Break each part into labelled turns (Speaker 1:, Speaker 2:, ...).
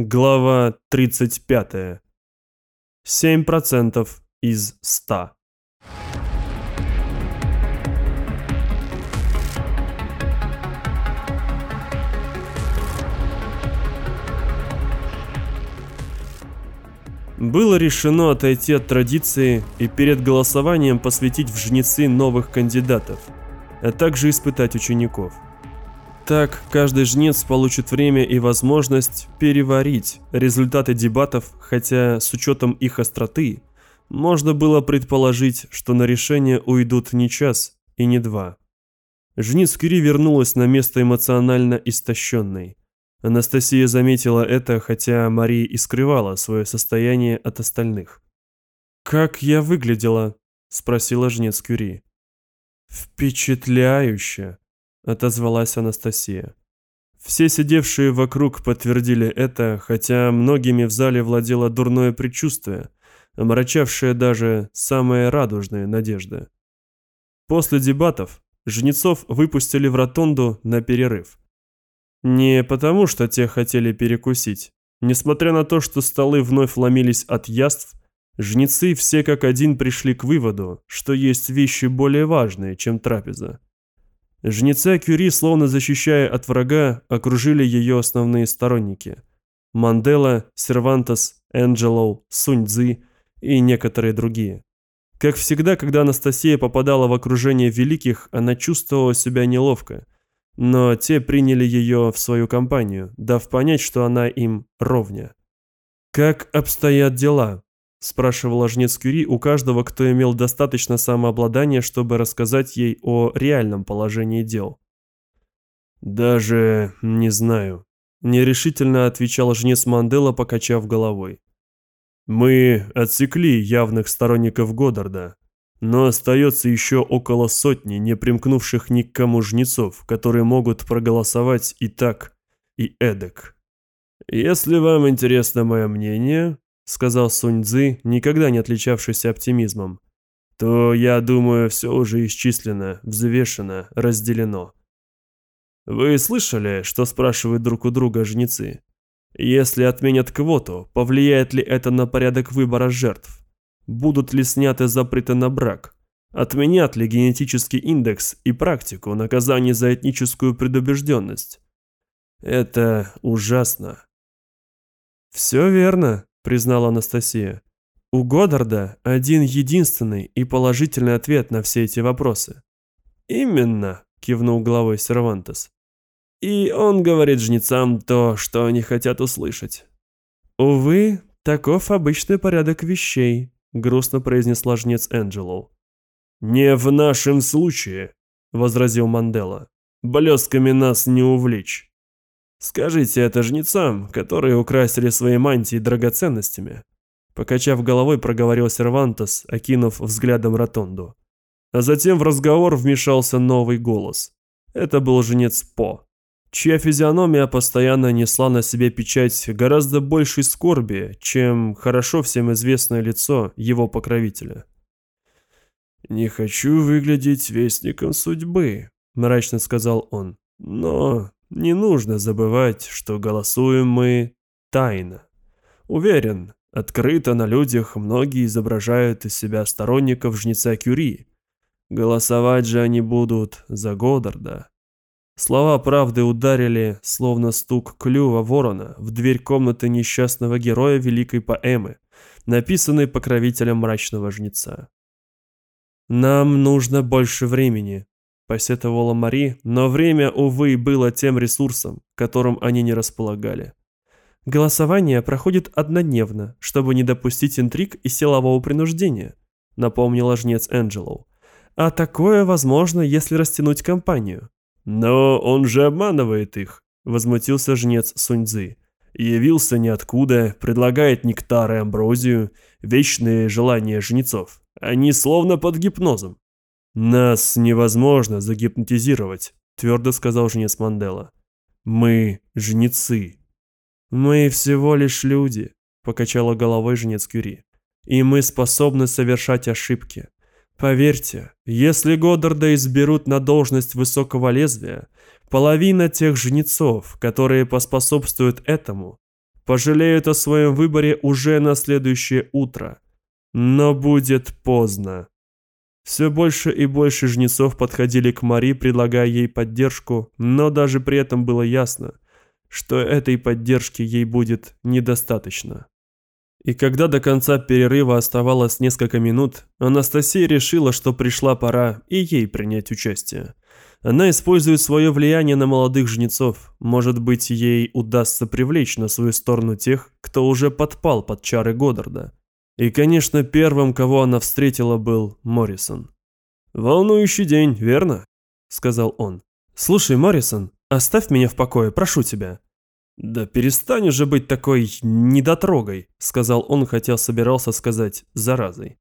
Speaker 1: Глава 35. 7% из 100. Было решено отойти от традиции и перед голосованием посвятить в жнецы новых кандидатов, а также испытать учеников – так, каждый жнец получит время и возможность переварить результаты дебатов, хотя с учетом их остроты, можно было предположить, что на решение уйдут не час и не два. Жниц Кюри вернулась на место эмоционально истощенной. Анастасия заметила это, хотя Мария и скрывала свое состояние от остальных. «Как я выглядела?» – спросила жнец Кюри. «Впечатляюще!» Отозвалась Анастасия. Все сидевшие вокруг подтвердили это, хотя многими в зале владело дурное предчувствие, омрачавшее даже самые радужные надежды. После дебатов жнецов выпустили в ротонду на перерыв. Не потому, что те хотели перекусить. Несмотря на то, что столы вновь ломились от яств, жнецы все как один пришли к выводу, что есть вещи более важные, чем трапеза. Жнеца Кюри, словно защищая от врага, окружили ее основные сторонники. Мандела, Сервантес, Энджелоу, Сунь-Цзы и некоторые другие. Как всегда, когда Анастасия попадала в окружение великих, она чувствовала себя неловко. Но те приняли ее в свою компанию, дав понять, что она им ровня. «Как обстоят дела?» Спрашивала жнец Кюри у каждого, кто имел достаточно самообладания, чтобы рассказать ей о реальном положении дел. «Даже не знаю», – нерешительно отвечал жнец Мандела, покачав головой. «Мы отсекли явных сторонников Годдарда, но остается еще около сотни не примкнувших ни к кому жнецов, которые могут проголосовать и так, и эдак. Если вам интересно мое мнение, сказал Сунь Цзы, никогда не отличавшийся оптимизмом, то, я думаю, все уже исчислено, взвешено, разделено. Вы слышали, что спрашивают друг у друга жнецы? Если отменят квоту, повлияет ли это на порядок выбора жертв? Будут ли сняты запреты на брак? Отменят ли генетический индекс и практику наказаний за этническую предубежденность? Это ужасно. Все верно, признала Анастасия. У Годдарда один единственный и положительный ответ на все эти вопросы. «Именно», – кивнул головой Сервантес. «И он говорит жнецам то, что они хотят услышать». «Увы, таков обычный порядок вещей», – грустно произнесла жнец Энджелоу. «Не в нашем случае», – возразил Мандела. «Блесками нас не увлечь». Скажите это жнецам, которые украсили свои мантии драгоценностями. Покачав головой, проговорил Сервантес, окинув взглядом ротонду. А затем в разговор вмешался новый голос. Это был жнец По, чья физиономия постоянно несла на себе печать гораздо большей скорби, чем хорошо всем известное лицо его покровителя. «Не хочу выглядеть вестником судьбы», – мрачно сказал он. «Но не нужно забывать, что голосуем мы тайно. Уверен, открыто на людях многие изображают из себя сторонников жнеца Кюри. Голосовать же они будут за Годдарда. Слова правды ударили, словно стук клюва ворона, в дверь комнаты несчастного героя великой поэмы, написанной покровителем мрачного жнеца. «Нам нужно больше времени», посетовала Мари, но время, увы, было тем ресурсом, которым они не располагали. Голосование проходит однодневно, чтобы не допустить интриг и силового принуждения, напомнила жнец Энджелоу. А такое возможно, если растянуть кампанию. Но он же обманывает их, возмутился жнец Суньцзы. Явился ниоткуда, предлагает нектар и амброзию, вечные желания жнецов. Они словно под гипнозом. «Нас невозможно загипнотизировать», – твердо сказал жнец Мандела. «Мы жнецы». «Мы всего лишь люди», – покачала головой жнец Кюри. «И мы способны совершать ошибки. Поверьте, если Годдарда изберут на должность высокого лезвия, половина тех жнецов, которые поспособствуют этому, пожалеют о своем выборе уже на следующее утро. Но будет поздно. Все больше и больше жнецов подходили к Мари, предлагая ей поддержку, но даже при этом было ясно, что этой поддержки ей будет недостаточно. И когда до конца перерыва оставалось несколько минут, Анастасия решила, что пришла пора и ей принять участие. Она использует свое влияние на молодых жнецов. Может быть, ей удастся привлечь на свою сторону тех, кто уже подпал под чары Годдарда. И, конечно, первым, кого она встретила, был Моррисон. «Волнующий день, верно?» – сказал он. «Слушай, Моррисон, оставь меня в покое, прошу тебя. «Да перестань уже быть такой недотрогой», — сказал он, хотя собирался сказать «заразой».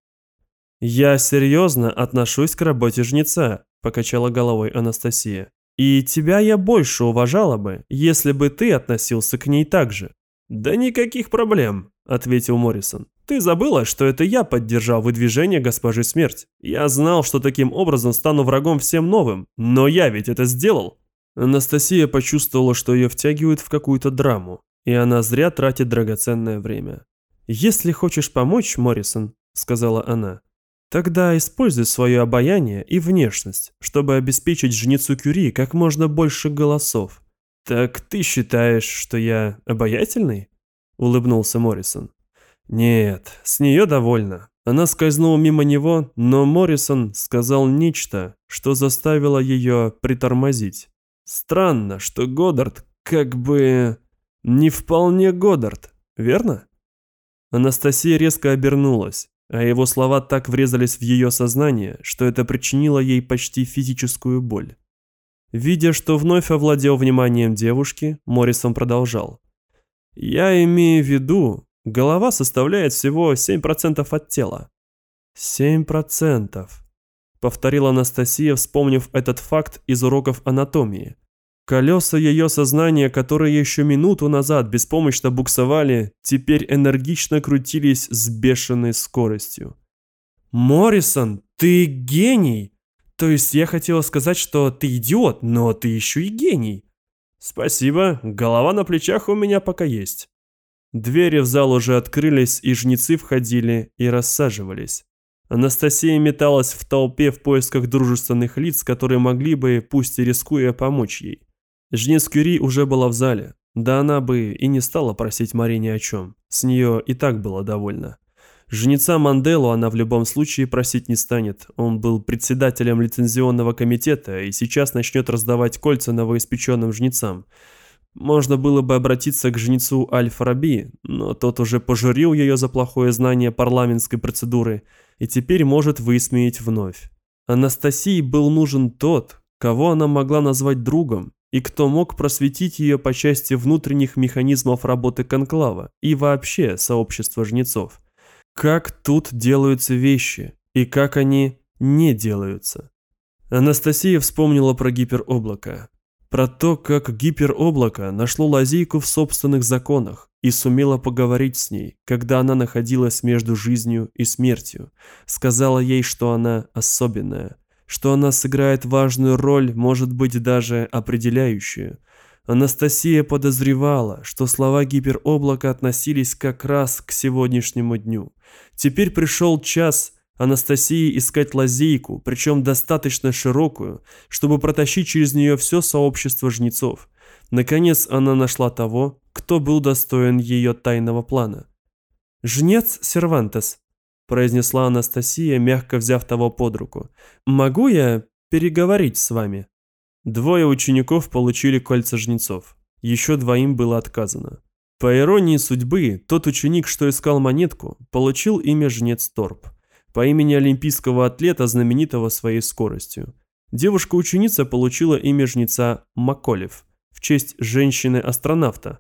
Speaker 1: «Я серьезно отношусь к работе жнеца», — покачала головой Анастасия. «И тебя я больше уважала бы, если бы ты относился к ней так же». «Да никаких проблем», — ответил Моррисон. «Ты забыла, что это я поддержал выдвижение госпожи Смерть. Я знал, что таким образом стану врагом всем новым, но я ведь это сделал». Анастасия почувствовала, что ее втягивают в какую-то драму, и она зря тратит драгоценное время. «Если хочешь помочь, Моррисон», — сказала она, — «тогда используй свое обаяние и внешность, чтобы обеспечить жнецу Кюри как можно больше голосов». «Так ты считаешь, что я обаятельный?» — улыбнулся Моррисон. «Нет, с нее довольно». Она скользнула мимо него, но Моррисон сказал нечто, что заставило ее притормозить. Странно, что Годдард как бы не вполне Годдард, верно? Анастасия резко обернулась, а его слова так врезались в ее сознание, что это причинило ей почти физическую боль. Видя, что вновь овладел вниманием девушки, Моррисон продолжал. «Я имею в виду, голова составляет всего 7% от тела». «7%. — повторила Анастасия, вспомнив этот факт из уроков анатомии. Колеса ее сознания, которые еще минуту назад беспомощно буксовали, теперь энергично крутились с бешеной скоростью. «Моррисон, ты гений!» «То есть я хотела сказать, что ты идиот, но ты еще и гений!» «Спасибо, голова на плечах у меня пока есть». Двери в зал уже открылись, и жнецы входили и рассаживались. Анастасия металась в толпе в поисках дружественных лиц, которые могли бы, пусть и рискуя, помочь ей. Жнец Кюри уже была в зале. Да она бы и не стала просить Марине о чем. С нее и так было довольно. Жнеца Манделу она в любом случае просить не станет. Он был председателем лицензионного комитета и сейчас начнет раздавать кольца новоиспеченным жнецам. Можно было бы обратиться к жнецу Аль-Фараби, но тот уже пожурил ее за плохое знание парламентской процедуры и теперь может высмеять вновь. Анастасии был нужен тот, кого она могла назвать другом, и кто мог просветить ее по части внутренних механизмов работы конклава и вообще сообщества жнецов. Как тут делаются вещи и как они не делаются. Анастасия вспомнила про гипероблако. Про то, как гипероблако нашло лазейку в собственных законах и сумело поговорить с ней, когда она находилась между жизнью и смертью. Сказала ей, что она особенная, что она сыграет важную роль, может быть даже определяющую. Анастасия подозревала, что слова гипероблака относились как раз к сегодняшнему дню. Теперь пришел час – Анастасии искать лазейку, причем достаточно широкую, чтобы протащить через нее все сообщество жнецов. Наконец она нашла того, кто был достоин ее тайного плана. «Жнец Сервантес», – произнесла Анастасия, мягко взяв того под руку. «Могу я переговорить с вами?» Двое учеников получили кольца жнецов. Еще двоим было отказано. По иронии судьбы, тот ученик, что искал монетку, получил имя Жнец Торп по имени олимпийского атлета, знаменитого своей скоростью. Девушка-ученица получила имя жнеца Маколев в честь женщины-астронавта,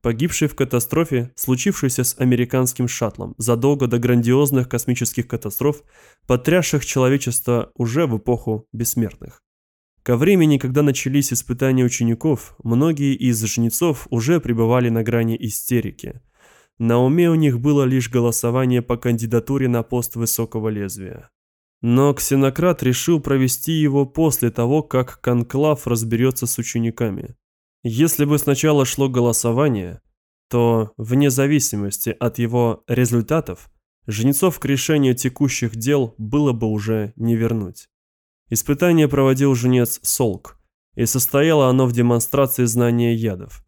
Speaker 1: погибшей в катастрофе, случившейся с американским шаттлом задолго до грандиозных космических катастроф, потрясших человечество уже в эпоху бессмертных. Ко времени, когда начались испытания учеников, многие из жнецов уже пребывали на грани истерики – на уме у них было лишь голосование по кандидатуре на пост высокого лезвия. Но ксенократ решил провести его после того, как конклав разберется с учениками. Если бы сначала шло голосование, то, вне зависимости от его результатов, жнецов к решению текущих дел было бы уже не вернуть. Испытание проводил жнец Солк, и состояло оно в демонстрации знания ядов.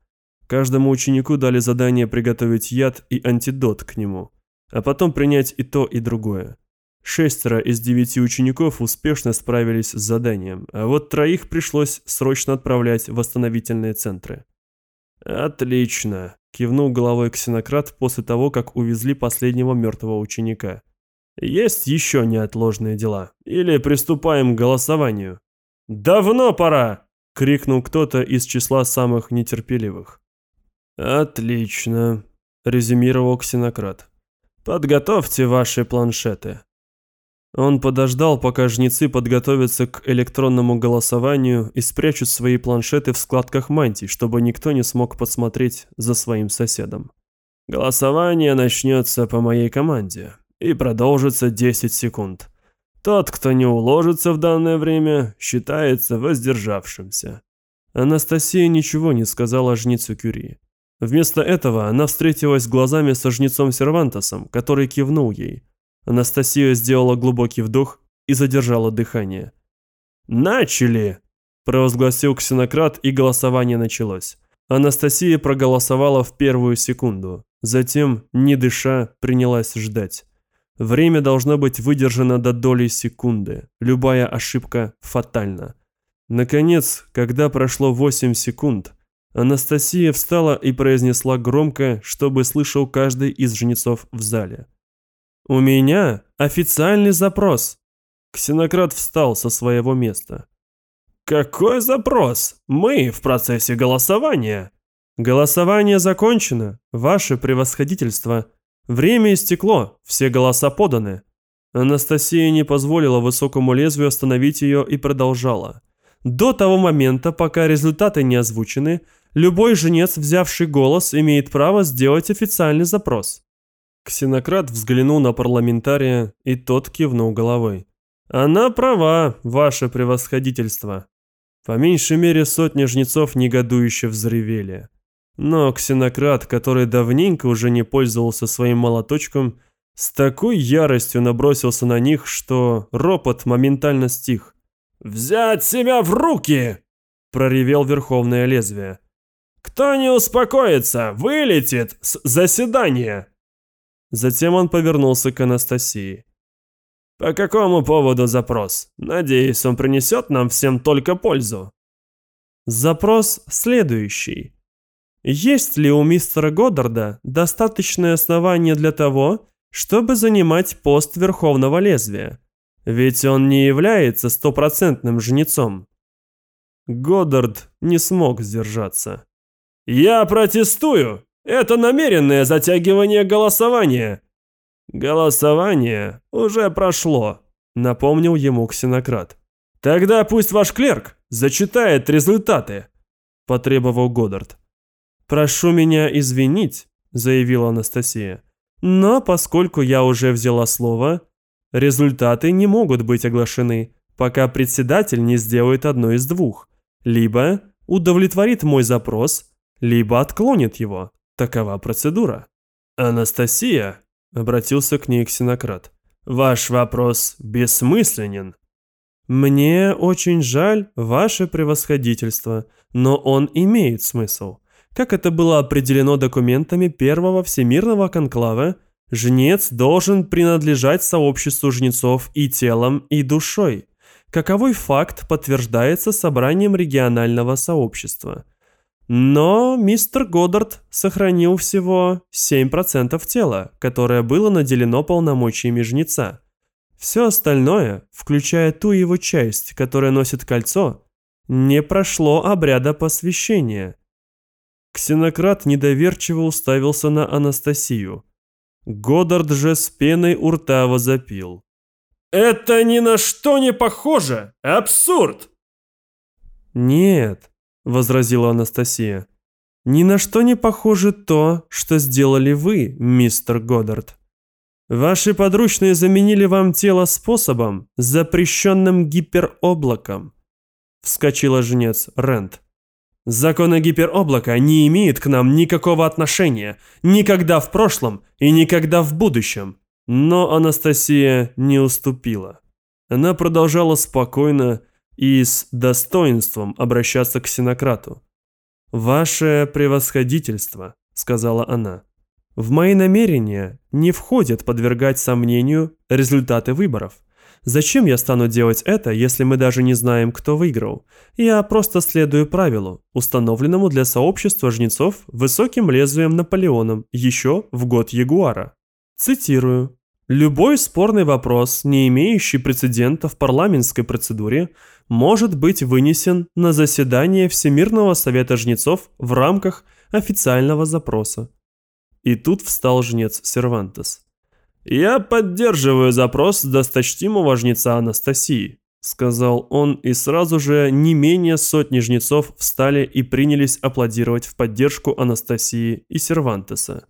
Speaker 1: Каждому ученику дали задание приготовить яд и антидот к нему, а потом принять и то, и другое. Шестеро из девяти учеников успешно справились с заданием, а вот троих пришлось срочно отправлять в восстановительные центры. «Отлично», – кивнул головой ксенократ после того, как увезли последнего мертвого ученика. «Есть еще неотложные дела? Или приступаем к голосованию?» «Давно пора!» – крикнул кто-то из числа самых нетерпеливых. «Отлично», – резюмировал ксенократ. «Подготовьте ваши планшеты». Он подождал, пока жнецы подготовятся к электронному голосованию и спрячут свои планшеты в складках мантий, чтобы никто не смог подсмотреть за своим соседом. Голосование начнется по моей команде и продолжится 10 секунд. Тот, кто не уложится в данное время, считается воздержавшимся. Анастасия ничего не сказала жнецу Кюри. Вместо этого она встретилась глазами со жнецом Сервантосом, который кивнул ей – Анастасия сделала глубокий вдох и задержала дыхание. «Начали!» – провозгласил ксенократ, и голосование началось. Анастасия проголосовала в первую секунду. Затем, не дыша, принялась ждать. Время должно быть выдержано до доли секунды. Любая ошибка фатальна. Наконец, когда прошло 8 секунд, Анастасия встала и произнесла громко, чтобы слышал каждый из жнецов в зале. «У меня официальный запрос». Ксенократ встал со своего места. «Какой запрос? Мы в процессе голосования». «Голосование закончено, ваше превосходительство. Время истекло, все голоса поданы». Анастасия не позволила высокому лезвию остановить ее и продолжала. До того момента, пока результаты не озвучены, любой женец, взявший голос, имеет право сделать официальный запрос. Ксенократ взглянул на парламентария, и тот кивнул головой. «Она права, ваше превосходительство». По меньшей мере сотни жнецов негодующе взревели. Но ксенократ, который давненько уже не пользовался своим молоточком, с такой яростью набросился на них, что ропот моментально стих. «Взять себя в руки!» – проревел Верховное Лезвие. «Кто не успокоится, вылетит с заседания!» Затем он повернулся к Анастасии. «По какому поводу запрос? Надеюсь, он принесет нам всем только пользу». Запрос следующий. Есть ли у мистера Годдарда достаточное основание для того, чтобы занимать пост Верховного Лезвия? Ведь он не является стопроцентным жнецом. Годдард не смог сдержаться. «Я протестую!» Это намеренное затягивание голосования. Голосование уже прошло, напомнил ему ксенократ. Тогда пусть ваш клерк зачитает результаты, потребовал Годдард. Прошу меня извинить, заявила Анастасия. Но поскольку я уже взяла слово, результаты не могут быть оглашены, пока председатель не сделает одно из двух. Либо удовлетворит мой запрос, либо отклонит его. Такова процедура. Анастасия, обратился к ней ксенократ, ваш вопрос бессмысленен. Мне очень жаль, ваше превосходительство, но он имеет смысл. Как это было определено документами первого всемирного конклава, жнец должен принадлежать сообществу жнецов и телом, и душой. Каковой факт подтверждается собранием регионального сообщества – но мистер Годдард сохранил всего 7% тела, которое было наделено полномочиями жнеца. Все остальное, включая ту его часть, которая носит кольцо, не прошло обряда посвящения. Ксенократ недоверчиво уставился на Анастасию. Годдард же с пеной у рта возопил. «Это ни на что не похоже! Абсурд!» «Нет, – возразила Анастасия. «Ни на что не похоже то, что сделали вы, мистер Годдард. Ваши подручные заменили вам тело способом, запрещенным гипероблаком», – вскочила жнец Рент. Законы гипероблака не имеют к нам никакого отношения, никогда в прошлом и никогда в будущем. Но Анастасия не уступила. Она продолжала спокойно и с достоинством обращаться к синократу. «Ваше превосходительство», — сказала она, — «в мои намерения не входит подвергать сомнению результаты выборов. Зачем я стану делать это, если мы даже не знаем, кто выиграл? Я просто следую правилу, установленному для сообщества жнецов высоким лезвием Наполеоном еще в год Ягуара. Цитирую. Любой спорный вопрос, не имеющий прецедента в парламентской процедуре, может быть вынесен на заседание Всемирного совета жнецов в рамках официального запроса. И тут встал жнец Сервантес. «Я поддерживаю запрос досточтимого жнеца Анастасии», сказал он, и сразу же не менее сотни жнецов встали и принялись аплодировать в поддержку Анастасии и Сервантеса.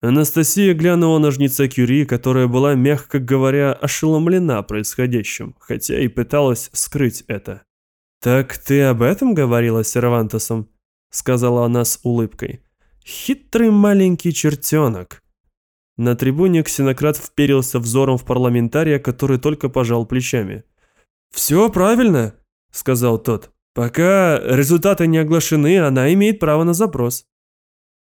Speaker 1: Анастасия глянула на жнеца Кюри, которая была, мягко говоря, ошеломлена происходящим, хотя и пыталась скрыть это. «Так ты об этом говорила с Сервантесом?» — сказала она с улыбкой. «Хитрый маленький чертенок». На трибуне ксенократ вперился взором в парламентария, который только пожал плечами. «Все правильно», — сказал тот. «Пока результаты не оглашены, она имеет право на запрос».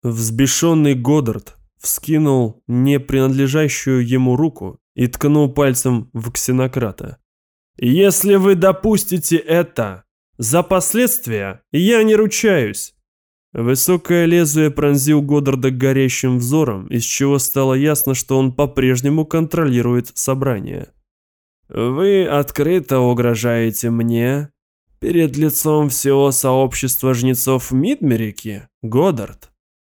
Speaker 1: Взбешенный Годдард вскинул не принадлежащую ему руку и ткнул пальцем в ксенократа. «Если вы допустите это, за последствия я не ручаюсь. Высокое лезвие пронзил Годдарда горящим взором, из чего стало ясно, что он по-прежнему контролирует собрание. «Вы открыто угрожаете мне перед лицом всего сообщества жнецов Мидмерики, Годдард?»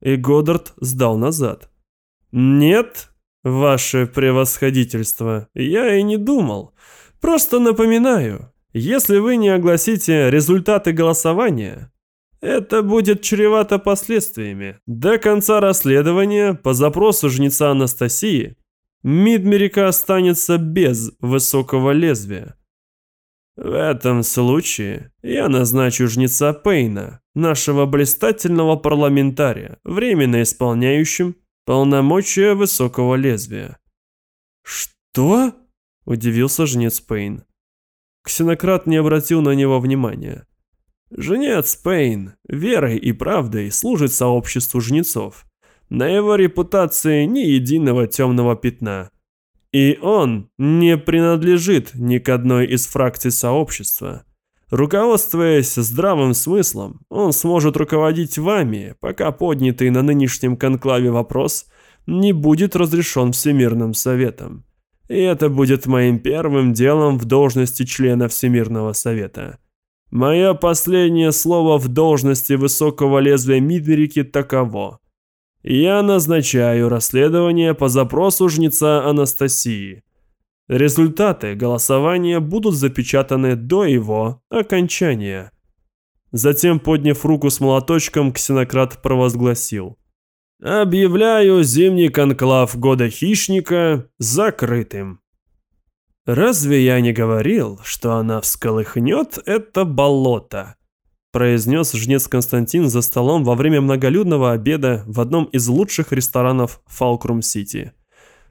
Speaker 1: И Годдард сдал назад. «Нет, ваше превосходительство, я и не думал. Просто напоминаю, если вы не огласите результаты голосования, это будет чревато последствиями. До конца расследования по запросу жнеца Анастасии Мидмерика останется без высокого лезвия. В этом случае я назначу жнеца Пейна, нашего блистательного парламентария, временно исполняющим полномочия высокого лезвия. «Что?» – удивился жнец Пейн. Ксенократ не обратил на него внимания. Жнец Пейн верой и правдой служит сообществу жнецов. На его репутации ни единого темного пятна. И он не принадлежит ни к одной из фракций сообщества. Руководствуясь здравым смыслом, он сможет руководить вами, пока поднятый на нынешнем конклаве вопрос не будет разрешен Всемирным Советом. И это будет моим первым делом в должности члена Всемирного Совета. Мое последнее слово в должности высокого лезвия Мидверики таково. Я назначаю расследование по запросу жнеца Анастасии. Результаты голосования будут запечатаны до его окончания. Затем, подняв руку с молоточком, ксенократ провозгласил. «Объявляю зимний конклав года хищника закрытым». «Разве я не говорил, что она всколыхнет это болото?» произнес жнец Константин за столом во время многолюдного обеда в одном из лучших ресторанов Фалкрум-Сити.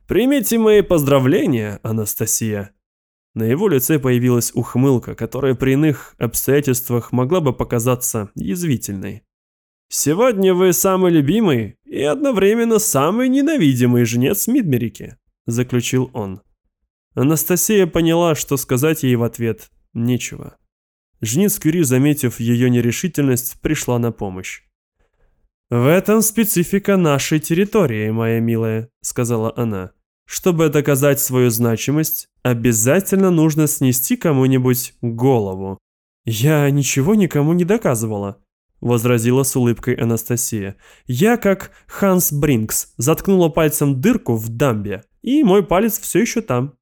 Speaker 1: «Примите мои поздравления, Анастасия!» На его лице появилась ухмылка, которая при иных обстоятельствах могла бы показаться язвительной. «Сегодня вы самый любимый и одновременно самый ненавидимый жнец Мидмерики», заключил он. Анастасия поняла, что сказать ей в ответ нечего. Жниц Кюри, заметив ее нерешительность, пришла на помощь. «В этом специфика нашей территории, моя милая», — сказала она. «Чтобы доказать свою значимость, обязательно нужно снести кому-нибудь голову». «Я ничего никому не доказывала», — возразила с улыбкой Анастасия. «Я, как Ханс Бринкс, заткнула пальцем дырку в дамбе, и мой палец все еще там».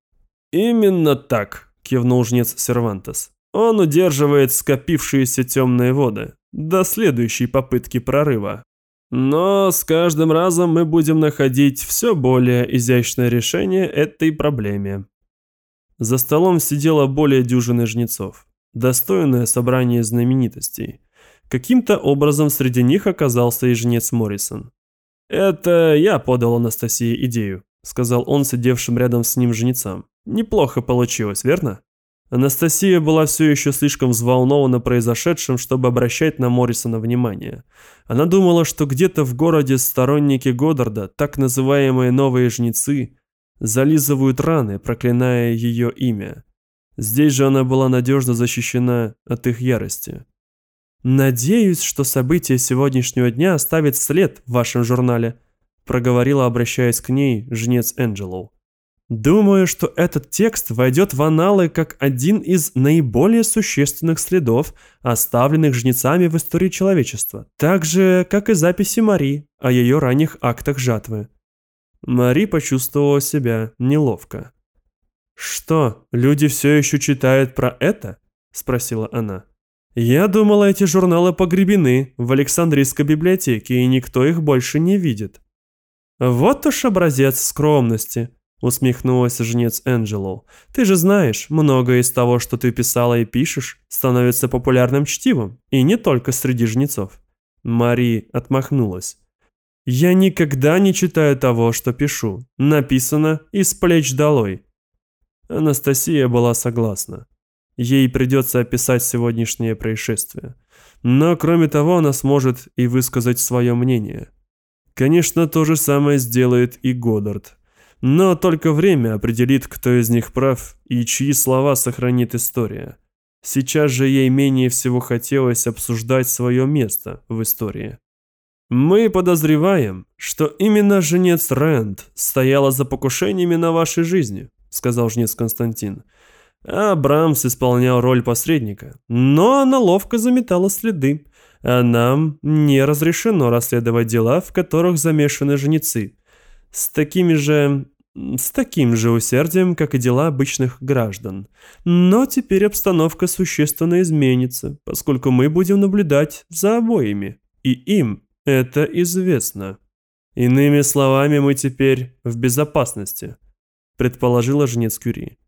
Speaker 1: «Именно так», – кивнул жнец Сервантес. «Он удерживает скопившиеся темные воды до следующей попытки прорыва. Но с каждым разом мы будем находить все более изящное решение этой проблеме». За столом сидело более дюжины жнецов. Достойное собрание знаменитостей. Каким-то образом среди них оказался и жнец Моррисон. «Это я подал Анастасии идею», — сказал он сидевшим рядом с ним жнецам. «Неплохо получилось, верно?» Анастасия была все еще слишком взволнована произошедшим, чтобы обращать на Моррисона внимание. Она думала, что где-то в городе сторонники Годдарда, так называемые новые жнецы, зализывают раны, проклиная ее имя. Здесь же она была надежно защищена от их ярости. «Надеюсь, что события сегодняшнего дня оставят след в вашем журнале», проговорила, обращаясь к ней, жнец Энджелоу. «Думаю, что этот текст войдет в аналы как один из наиболее существенных следов, оставленных жнецами в истории человечества, так же, как и записи Мари о ее ранних актах жатвы». Мари почувствовала себя неловко. «Что, люди все еще читают про это?» – спросила она. Я думала, эти журналы погребены в Александрийской библиотеке, и никто их больше не видит. Вот уж образец скромности, усмехнулась жнец Энджело. Ты же знаешь, многое из того, что ты писала и пишешь, становится популярным чтивом, и не только среди жнецов. Мари отмахнулась. Я никогда не читаю того, что пишу. Написано из плеч долой. Анастасия была согласна. Ей придется описать сегодняшнее происшествие. Но кроме того, она сможет и высказать свое мнение. Конечно, то же самое сделает и Годдард. Но только время определит, кто из них прав и чьи слова сохранит история. Сейчас же ей менее всего хотелось обсуждать свое место в истории. Мы подозреваем, что именно женец Рэнд стояла за покушениями на вашей жизни, сказал жнец Константин. А Брамс исполнял роль посредника, но она ловко заметала следы. А нам не разрешено расследовать дела, в которых замешаны женицы. С такими же... с таким же усердием, как и дела обычных граждан. Но теперь обстановка существенно изменится, поскольку мы будем наблюдать за обоими. И им это известно. Иными словами, мы теперь в безопасности, предположила жнец Кюри.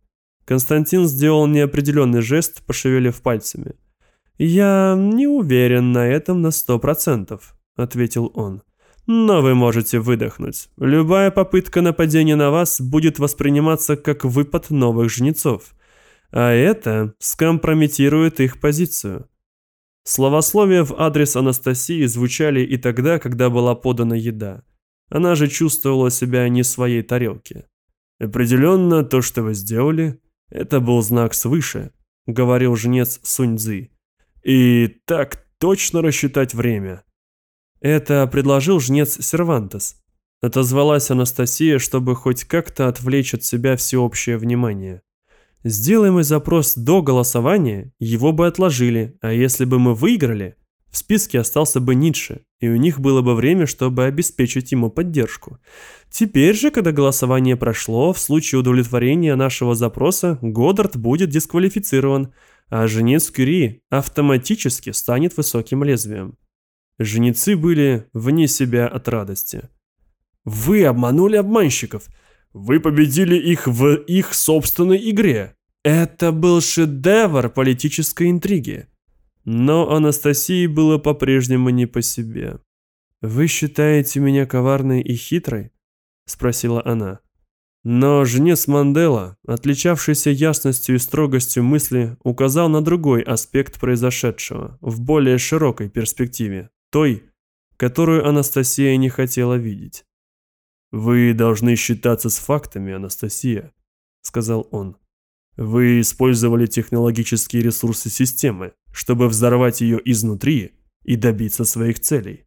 Speaker 1: Константин сделал неопределенный жест, пошевелив пальцами. «Я не уверен на этом на сто процентов», — ответил он. «Но вы можете выдохнуть. Любая попытка нападения на вас будет восприниматься как выпад новых жнецов. А это скомпрометирует их позицию». Словословия в адрес Анастасии звучали и тогда, когда была подана еда. Она же чувствовала себя не в своей тарелке. «Определенно, то, что вы сделали, это был знак свыше, говорил жнец Суньцзы. И так точно рассчитать время. Это предложил жнец Сервантес. Отозвалась Анастасия, чтобы хоть как-то отвлечь от себя всеобщее внимание. Сделаем мы запрос до голосования, его бы отложили, а если бы мы выиграли, в списке остался бы Ницше, и у них было бы время, чтобы обеспечить ему поддержку. Теперь же, когда голосование прошло, в случае удовлетворения нашего запроса Годдард будет дисквалифицирован, а женец Кюри автоматически станет высоким лезвием. Женицы были вне себя от радости. «Вы обманули обманщиков! Вы победили их в их собственной игре! Это был шедевр политической интриги!» Но Анастасии было по-прежнему не по себе. «Вы считаете меня коварной и хитрой?» – спросила она. Но жнец Мандела, отличавшийся ясностью и строгостью мысли, указал на другой аспект произошедшего, в более широкой перспективе, той, которую Анастасия не хотела видеть. «Вы должны считаться с фактами, Анастасия», – сказал он. «Вы использовали технологические ресурсы системы, чтобы взорвать ее изнутри и добиться своих целей.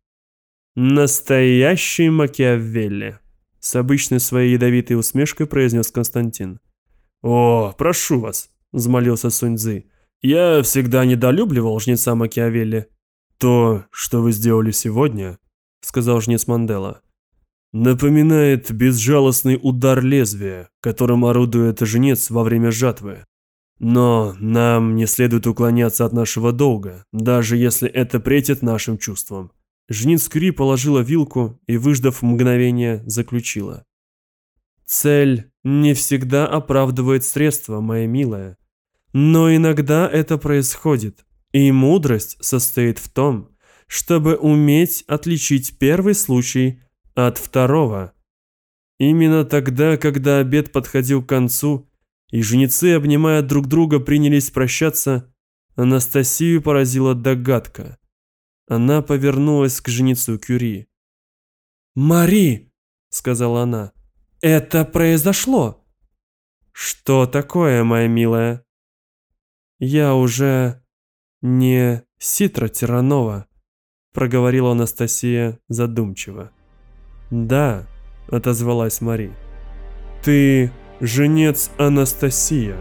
Speaker 1: Настоящий Макиавелли, с обычной своей ядовитой усмешкой произнес Константин. О, прошу вас, взмолился Суньцзы. Я всегда недолюбливал жнеца Макиавелли. То, что вы сделали сегодня, сказал жнец Мандела, напоминает безжалостный удар лезвия, которым орудует жнец во время жатвы. Но нам не следует уклоняться от нашего долга, даже если это претит нашим чувствам. Жниц Кюри положила вилку и, выждав мгновение, заключила. «Цель не всегда оправдывает средства, моя милая. Но иногда это происходит, и мудрость состоит в том, чтобы уметь отличить первый случай от второго. Именно тогда, когда обед подходил к концу, и женицы, обнимая друг друга, принялись прощаться, Анастасию поразила догадка. Она повернулась к женицу Кюри. «Мари!» — сказала она. «Это произошло!» «Что такое, моя милая?» «Я уже не Ситра Тиранова», — проговорила Анастасия задумчиво. «Да», — отозвалась Мари. «Ты женец Анастасия».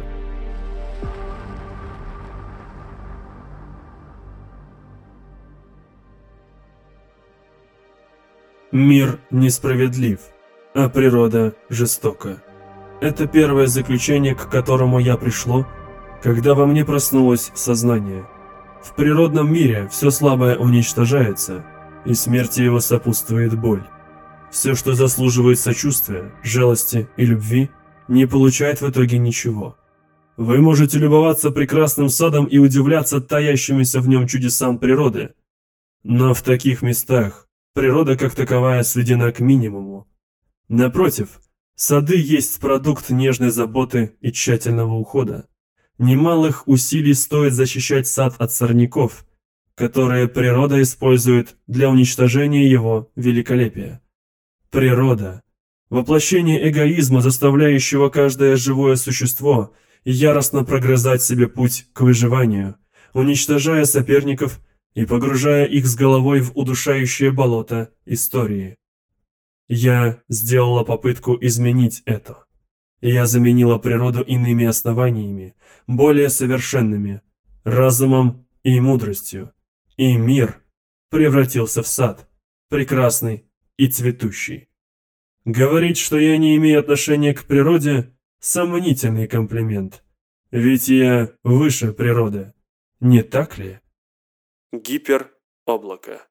Speaker 1: Мир несправедлив, а природа жестока. Это первое заключение, к которому я пришло, когда во мне проснулось сознание. В природном мире все слабое уничтожается, и смерти его сопутствует боль. Все, что заслуживает сочувствия, жалости и любви, не получает в итоге ничего. Вы можете любоваться прекрасным садом и удивляться таящимися в нем чудесам природы. Но в таких местах природа как таковая сведена к минимуму. Напротив, сады есть продукт нежной заботы и тщательного ухода. Немалых усилий стоит защищать сад от сорняков, которые природа использует для уничтожения его великолепия. Природа – воплощение эгоизма, заставляющего каждое живое существо яростно прогрызать себе путь к выживанию, уничтожая соперников и погружая их с головой в удушающее болото истории. Я сделала попытку изменить это. Я заменила природу иными основаниями, более совершенными, разумом и мудростью. И мир превратился в сад, прекрасный и цветущий. Говорить, что я не имею отношения к природе – сомнительный комплимент. Ведь я выше природы, не так ли? Гипероблако